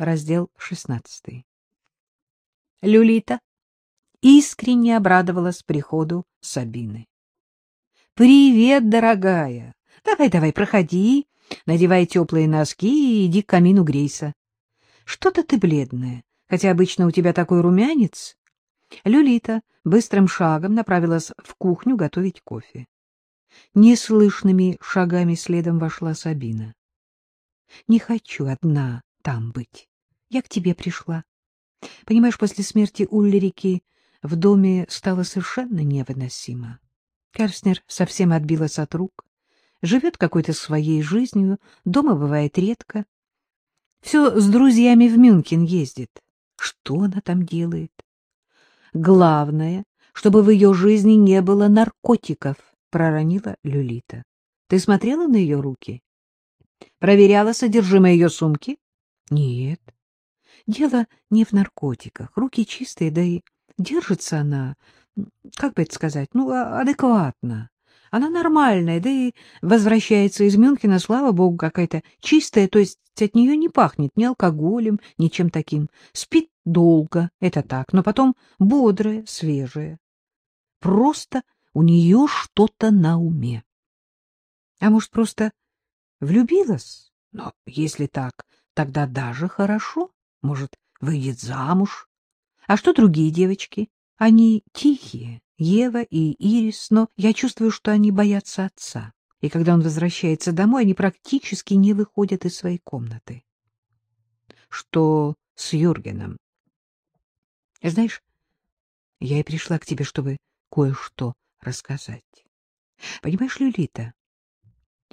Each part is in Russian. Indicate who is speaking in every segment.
Speaker 1: Раздел шестнадцатый. Люлита искренне обрадовалась приходу Сабины. — Привет, дорогая! Давай-давай, проходи, надевай теплые носки и иди к камину грейся. Что-то ты бледная, хотя обычно у тебя такой румянец. Люлита быстрым шагом направилась в кухню готовить кофе. Неслышными шагами следом вошла Сабина. — Не хочу одна там быть. Я к тебе пришла. Понимаешь, после смерти Ульрики в доме стало совершенно невыносимо. Керстнер совсем отбилась от рук, живет какой-то своей жизнью, дома бывает редко. Все с друзьями в Мюнхен ездит. Что она там делает? Главное, чтобы в ее жизни не было наркотиков, проронила Люлита. Ты смотрела на ее руки? Проверяла содержимое ее сумки? Нет. Дело не в наркотиках. Руки чистые, да и держится она, как бы это сказать, ну, а, адекватно. Она нормальная, да и возвращается из Мюнхена, слава богу, какая-то чистая, то есть от нее не пахнет ни алкоголем, ни чем таким. Спит долго, это так, но потом бодрая, свежая. Просто у нее что-то на уме. А может, просто влюбилась? Но если так, тогда даже хорошо. Может, выйдет замуж. А что другие девочки? Они тихие, Ева и Ирис, но я чувствую, что они боятся отца. И когда он возвращается домой, они практически не выходят из своей комнаты. Что с Юргеном? Знаешь, я и пришла к тебе, чтобы кое-что рассказать. Понимаешь, Люлита,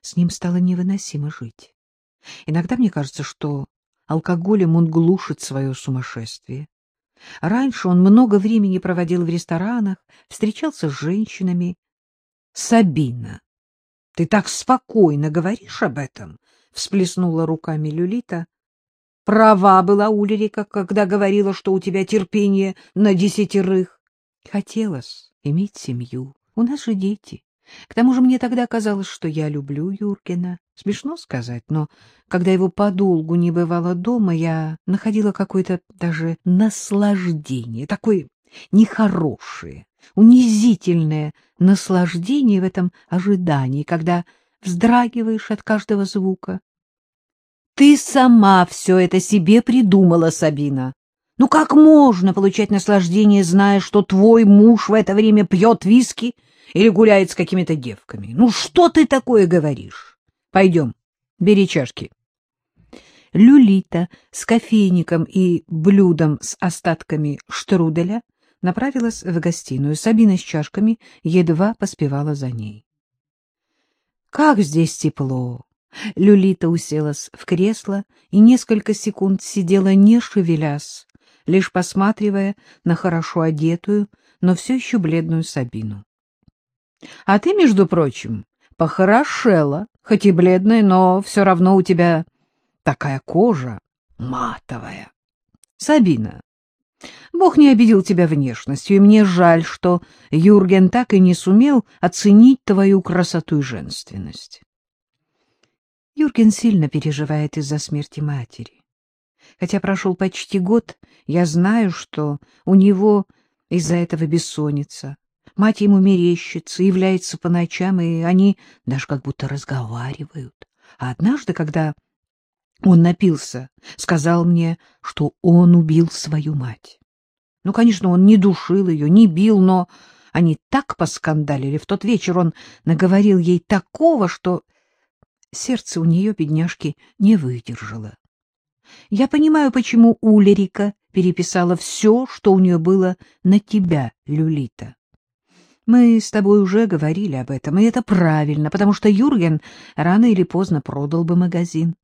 Speaker 1: с ним стало невыносимо жить. Иногда мне кажется, что алкоголем он глушит свое сумасшествие. Раньше он много времени проводил в ресторанах, встречался с женщинами. — Сабина, ты так спокойно говоришь об этом? — всплеснула руками Люлита. — Права была Ульрика, когда говорила, что у тебя терпение на десятерых. Хотелось иметь семью. У нас же дети. К тому же мне тогда казалось, что я люблю Юркина. Смешно сказать, но когда его подолгу не бывало дома, я находила какое-то даже наслаждение, такое нехорошее, унизительное наслаждение в этом ожидании, когда вздрагиваешь от каждого звука. Ты сама все это себе придумала, Сабина. Ну как можно получать наслаждение, зная, что твой муж в это время пьет виски или гуляет с какими-то девками. Ну что ты такое говоришь? Пойдем, бери чашки. Люлита с кофейником и блюдом с остатками штруделя направилась в гостиную. Сабина с чашками едва поспевала за ней. Как здесь тепло! Люлита уселась в кресло и несколько секунд сидела, не шевелясь, лишь посматривая на хорошо одетую, но все еще бледную Сабину. А ты, между прочим, похорошела, хоть и бледная, но все равно у тебя такая кожа матовая. Сабина, Бог не обидел тебя внешностью, и мне жаль, что Юрген так и не сумел оценить твою красоту и женственность. Юрген сильно переживает из-за смерти матери. Хотя прошел почти год, я знаю, что у него из-за этого бессонница, Мать ему мерещится, является по ночам, и они даже как будто разговаривают. А однажды, когда он напился, сказал мне, что он убил свою мать. Ну, конечно, он не душил ее, не бил, но они так поскандалили. В тот вечер он наговорил ей такого, что сердце у нее, бедняжки, не выдержало. Я понимаю, почему Улерика переписала все, что у нее было на тебя, Люлита. Мы с тобой уже говорили об этом, и это правильно, потому что Юрген рано или поздно продал бы магазин.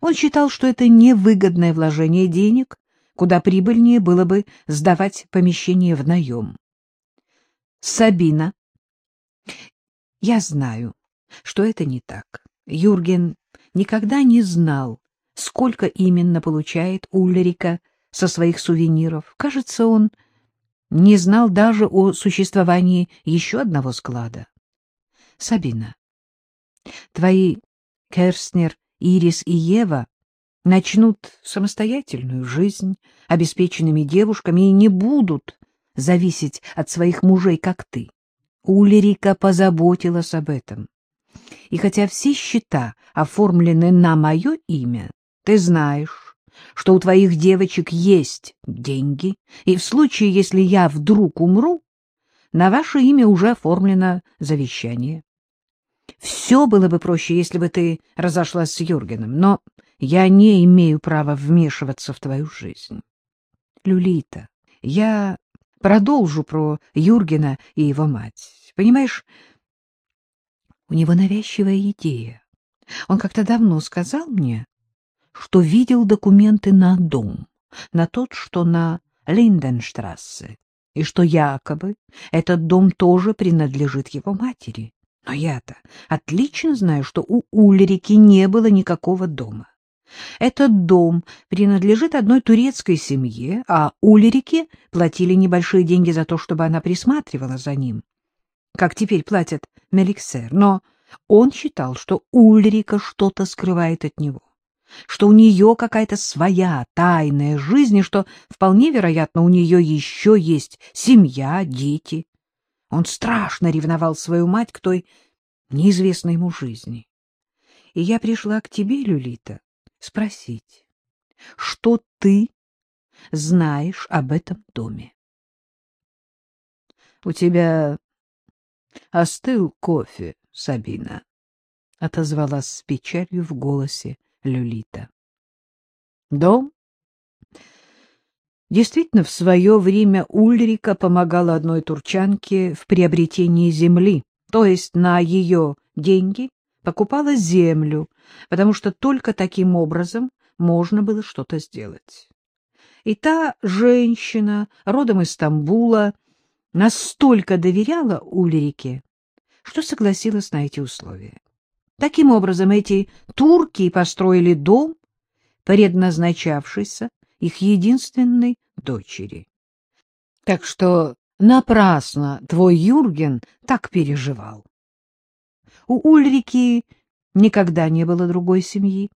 Speaker 1: Он считал, что это невыгодное вложение денег, куда прибыльнее было бы сдавать помещение в наем. Сабина. Я знаю, что это не так. Юрген никогда не знал, сколько именно получает Ульрика со своих сувениров. Кажется, он не знал даже о существовании еще одного склада. Сабина, твои Керстнер, Ирис и Ева начнут самостоятельную жизнь обеспеченными девушками и не будут зависеть от своих мужей, как ты. Улерика позаботилась об этом. И хотя все счета оформлены на мое имя, ты знаешь, что у твоих девочек есть деньги, и в случае, если я вдруг умру, на ваше имя уже оформлено завещание. Все было бы проще, если бы ты разошлась с Юргеном, но я не имею права вмешиваться в твою жизнь. Люлита, я продолжу про Юргена и его мать. Понимаешь, у него навязчивая идея. Он как-то давно сказал мне, что видел документы на дом, на тот, что на Линденштрассе, и что якобы этот дом тоже принадлежит его матери. Но я-то отлично знаю, что у Ульрики не было никакого дома. Этот дом принадлежит одной турецкой семье, а Ульрике платили небольшие деньги за то, чтобы она присматривала за ним, как теперь платят Меликсер. Но он считал, что Ульрика что-то скрывает от него, что у нее какая-то своя тайная жизнь, и что, вполне вероятно, у нее еще есть семья, дети. Он страшно ревновал свою мать к той неизвестной ему жизни. И я пришла к тебе, Люлита, спросить, что ты знаешь об этом доме? — У тебя остыл кофе, Сабина, — отозвалась с печалью в голосе Люлита. — Дом Действительно, в свое время Ульрика помогала одной турчанке в приобретении земли, то есть на ее деньги покупала землю, потому что только таким образом можно было что-то сделать. И та женщина, родом из Стамбула, настолько доверяла Ульрике, что согласилась на эти условия. Таким образом, эти турки построили дом, предназначавшийся их единственной дочери. Так что напрасно твой Юрген так переживал. У Ульрики никогда не было другой семьи.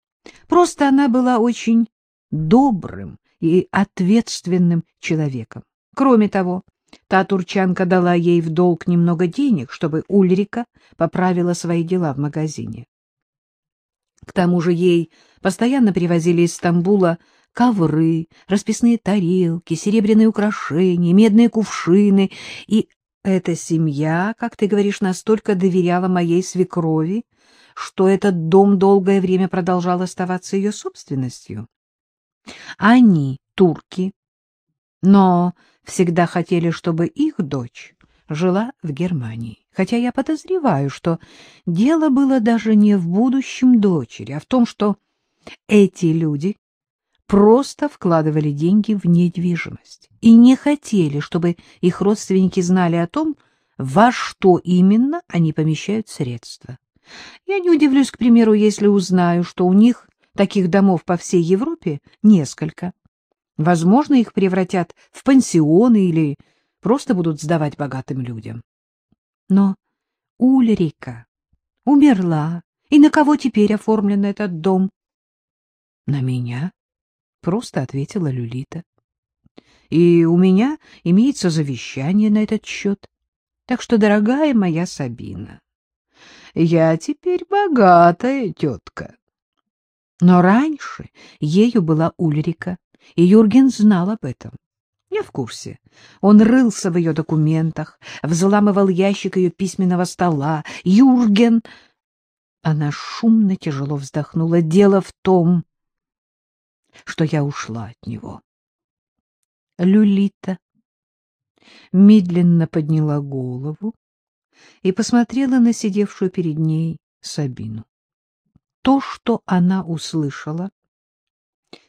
Speaker 1: Просто она была очень добрым и ответственным человеком. Кроме того, та турчанка дала ей в долг немного денег, чтобы Ульрика поправила свои дела в магазине. К тому же ей постоянно привозили из Стамбула ковры, расписные тарелки, серебряные украшения, медные кувшины. И эта семья, как ты говоришь, настолько доверяла моей свекрови, что этот дом долгое время продолжал оставаться ее собственностью. Они турки, но всегда хотели, чтобы их дочь жила в Германии. Хотя я подозреваю, что дело было даже не в будущем дочери, а в том, что эти люди просто вкладывали деньги в недвижимость и не хотели, чтобы их родственники знали о том, во что именно они помещают средства. Я не удивлюсь, к примеру, если узнаю, что у них таких домов по всей Европе несколько. Возможно, их превратят в пансионы или просто будут сдавать богатым людям. Но Ульрика умерла, и на кого теперь оформлен этот дом? На меня просто ответила Люлита. И у меня имеется завещание на этот счет. Так что, дорогая моя Сабина, я теперь богатая тетка. Но раньше ею была Ульрика, и Юрген знал об этом. Я в курсе. Он рылся в ее документах, взламывал ящик ее письменного стола. Юрген... Она шумно тяжело вздохнула. Дело в том, что я ушла от него. Люлита медленно подняла голову и посмотрела на сидевшую перед ней Сабину. То, что она услышала,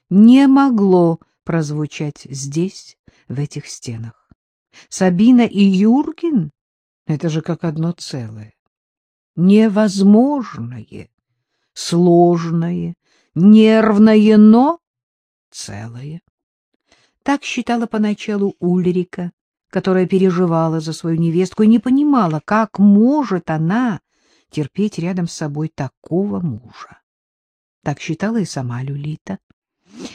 Speaker 1: не могло прозвучать здесь, в этих стенах. Сабина и Юрген — это же как одно целое. Невозможное, сложное, нервное, но целое. Так считала поначалу Ульрика, которая переживала за свою невестку и не понимала, как может она терпеть рядом с собой такого мужа. Так считала и сама Люлита.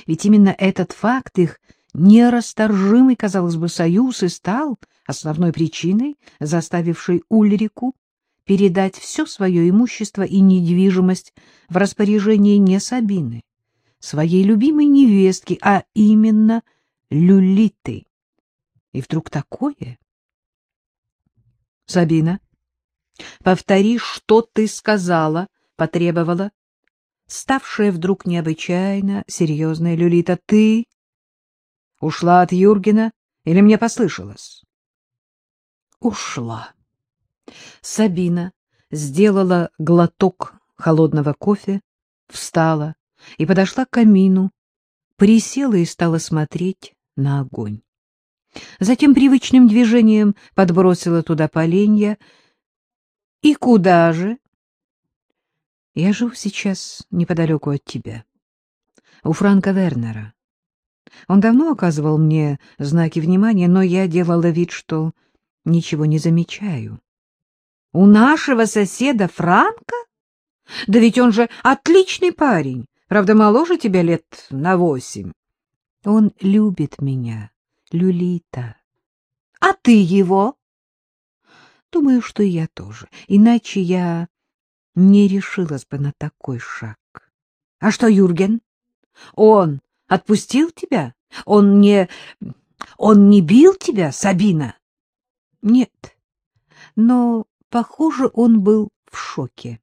Speaker 1: Ведь именно этот факт их нерасторжимый, казалось бы, союз и стал основной причиной, заставившей Ульрику передать все свое имущество и недвижимость в распоряжение не Сабины, своей любимой невестки, а именно Люлиты. И вдруг такое... Сабина, повтори, что ты сказала, — потребовала ставшая вдруг необычайно серьезная Люлита. — Ты ушла от Юргена или мне послышалось? — Ушла. Сабина сделала глоток холодного кофе, встала и подошла к камину, присела и стала смотреть на огонь. Затем привычным движением подбросила туда поленья. — И куда же? — Я живу сейчас неподалеку от тебя, у Франка Вернера. Он давно оказывал мне знаки внимания, но я делала вид, что ничего не замечаю. — У нашего соседа Франка? Да ведь он же отличный парень, правда, моложе тебя лет на восемь. Он любит меня, Люлита. А ты его? Думаю, что и я тоже. Иначе я не решилась бы на такой шаг. А что, Юрген? Он отпустил тебя? Он не... Он не бил тебя, Сабина? Нет. Но, похоже, он был в шоке.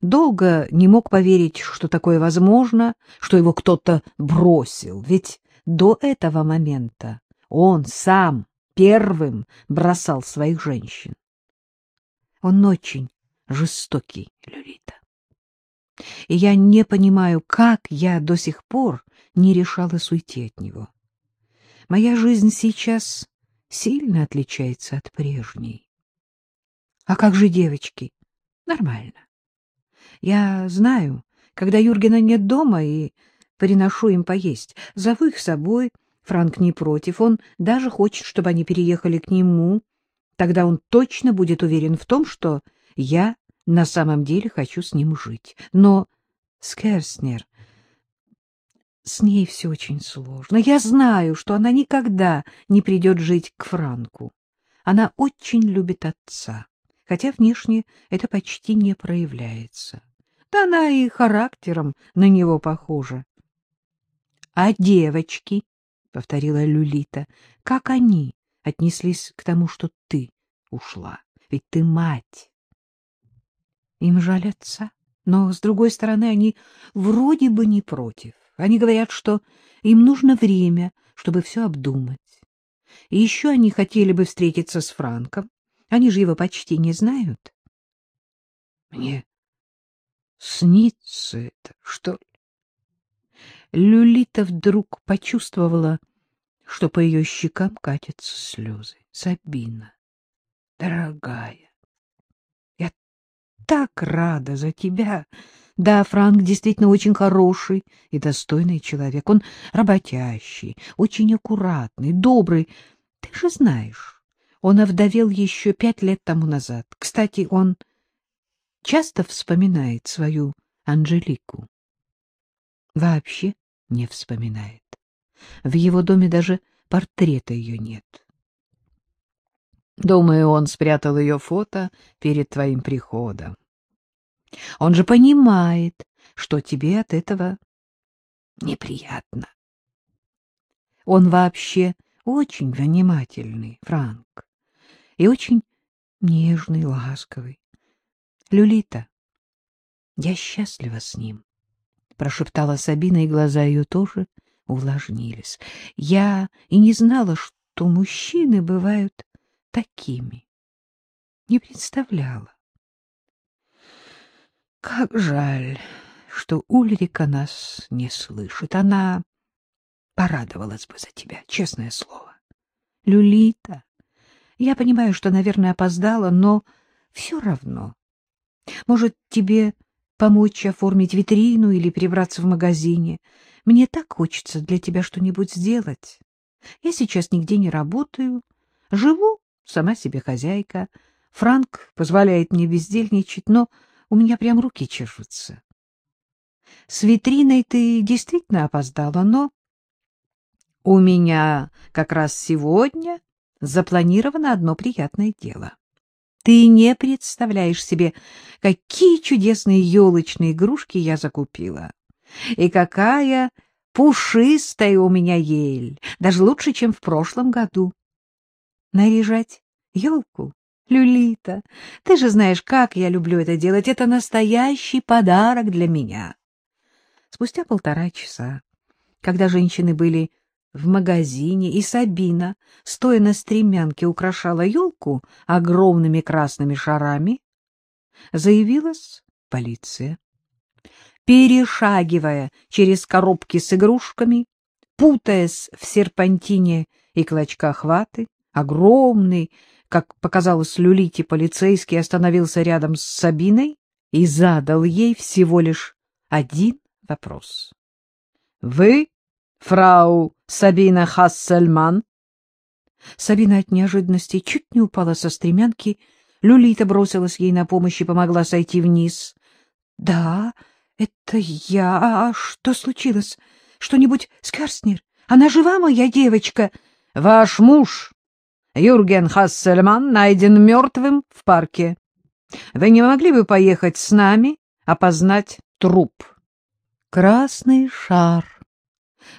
Speaker 1: Долго не мог поверить, что такое возможно, что его кто-то бросил, ведь до этого момента он сам первым бросал своих женщин. Он очень жестокий, Люлита. И я не понимаю, как я до сих пор не решалась уйти от него. Моя жизнь сейчас сильно отличается от прежней. А как же девочки? Нормально. Я знаю, когда Юргена нет дома и приношу им поесть. Зову их с собой. Франк не против. Он даже хочет, чтобы они переехали к нему. Тогда он точно будет уверен в том, что я на самом деле хочу с ним жить. Но Скерснер... С ней все очень сложно. Я знаю, что она никогда не придет жить к Франку. Она очень любит отца, хотя внешне это почти не проявляется. Да она и характером на него похожа. — А девочки, — повторила Люлита, — как они отнеслись к тому, что ты ушла? Ведь ты мать. Им жаль отца, но, с другой стороны, они вроде бы не против. Они говорят, что им нужно время, чтобы все обдумать. И еще они хотели бы встретиться с Франком. Они же его почти не знают. Мне снится это, что ли? Люлита вдруг почувствовала, что по ее щекам катятся слезы. Сабина, дорогая, так рада за тебя. Да, Франк действительно очень хороший и достойный человек. Он работящий, очень аккуратный, добрый. Ты же знаешь, он овдовел еще пять лет тому назад. Кстати, он часто вспоминает свою Анжелику. Вообще не вспоминает. В его доме даже портрета ее нет. Думаю, он спрятал ее фото перед твоим приходом. Он же понимает, что тебе от этого неприятно. Он вообще очень внимательный, Франк, и очень нежный, ласковый. Люлита, я счастлива с ним. — прошептала Сабина, и глаза ее тоже увлажнились. Я и не знала, что мужчины бывают такими. Не представляла. Как жаль, что Ульрика нас не слышит. Она порадовалась бы за тебя, честное слово. Люлита, я понимаю, что, наверное, опоздала, но все равно. Может, тебе помочь оформить витрину или прибраться в магазине. Мне так хочется для тебя что-нибудь сделать. Я сейчас нигде не работаю, живу сама себе хозяйка. Франк позволяет мне бездельничать, но у меня прям руки чешутся. с витриной ты действительно опоздала, но у меня как раз сегодня запланировано одно приятное дело. Ты не представляешь себе, какие чудесные елочные игрушки я закупила. И какая пушистая у меня ель, даже лучше, чем в прошлом году. Наряжать елку? Люлита, ты же знаешь, как я люблю это делать. Это настоящий подарок для меня. Спустя полтора часа, когда женщины были в магазине, и Сабина, стоя на стремянке, украшала елку огромными красными шарами, заявилась полиция. Перешагивая через коробки с игрушками, путаясь в серпантине и клочках ваты, огромный, как показалось Люлите, полицейский остановился рядом с Сабиной и задал ей всего лишь один вопрос. — Вы фрау Сабина Хассельман? Сабина от неожиданности чуть не упала со стремянки. Люлита бросилась ей на помощь и помогла сойти вниз. — Да, это я. А что случилось? Что-нибудь с Керстнер? Она жива, моя девочка? — Ваш муж, Юрген Хассельман, найден мертвым в парке. Вы не могли бы поехать с нами, опознать труп? Красный шар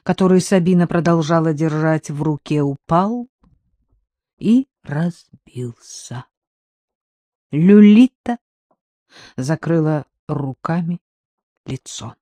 Speaker 1: который Сабина продолжала держать в руке, упал и разбился. Люлита закрыла руками лицо.